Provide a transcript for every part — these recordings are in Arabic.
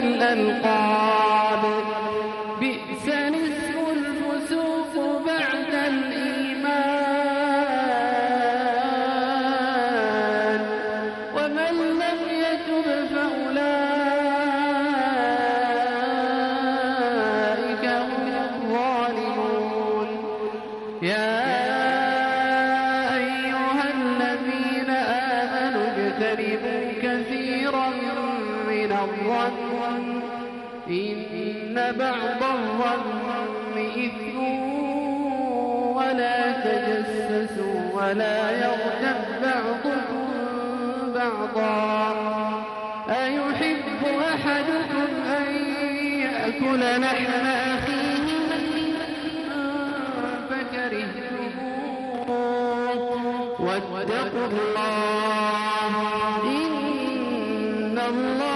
تنابزوا الظن إن بعض الظن إثم ولا تجسسوا ولا يغتب بعضكم بعضا. أيحب أحدكم أن يأكل لحم أخيه فكرهتموه واتقوا الله. إن الله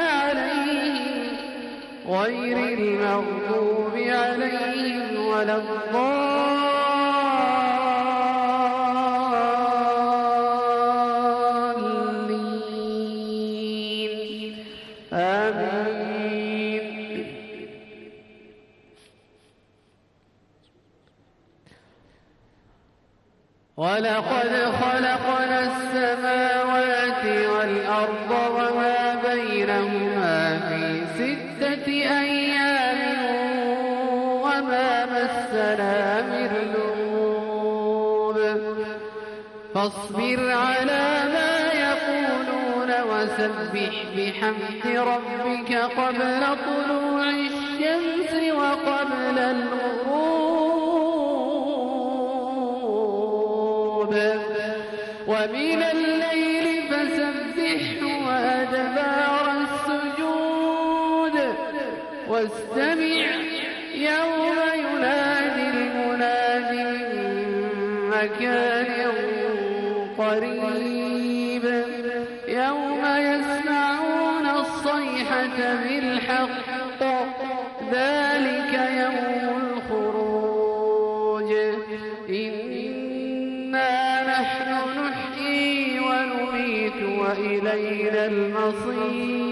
غير المغضوب عليهم ولا الضالين. آمين. ولقد خلقنا السماوات والأرض وما بينهما أيام وما مسنا من لغوب. فاصبر على ما يقولون وسبح بحمد ربك قبل طلوع الشمس وقبل الغروب. ومن الليل فسبحه وأدبار واستمع يوم ينادي المناد من مكان قريب. يوم يسمعون الصيحة بالحق ذلك يوم الخروج. إنا نحن نحيي ونميت وإلينا المصير.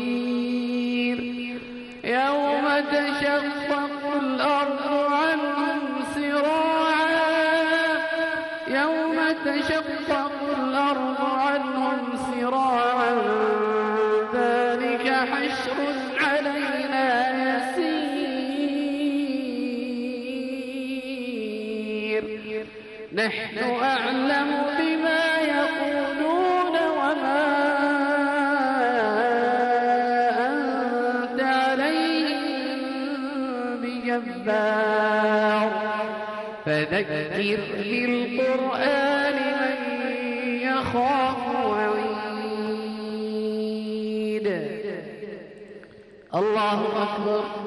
يوم تشقق الأرض عنهم سراعا. يوم تشقق الأرض عنهم سراعا. ذلك حشر علينا يسير. نحن أعلم بما يقولون وما بجبار فذكر بالقرآن من يخاف وعيد الله أكبر.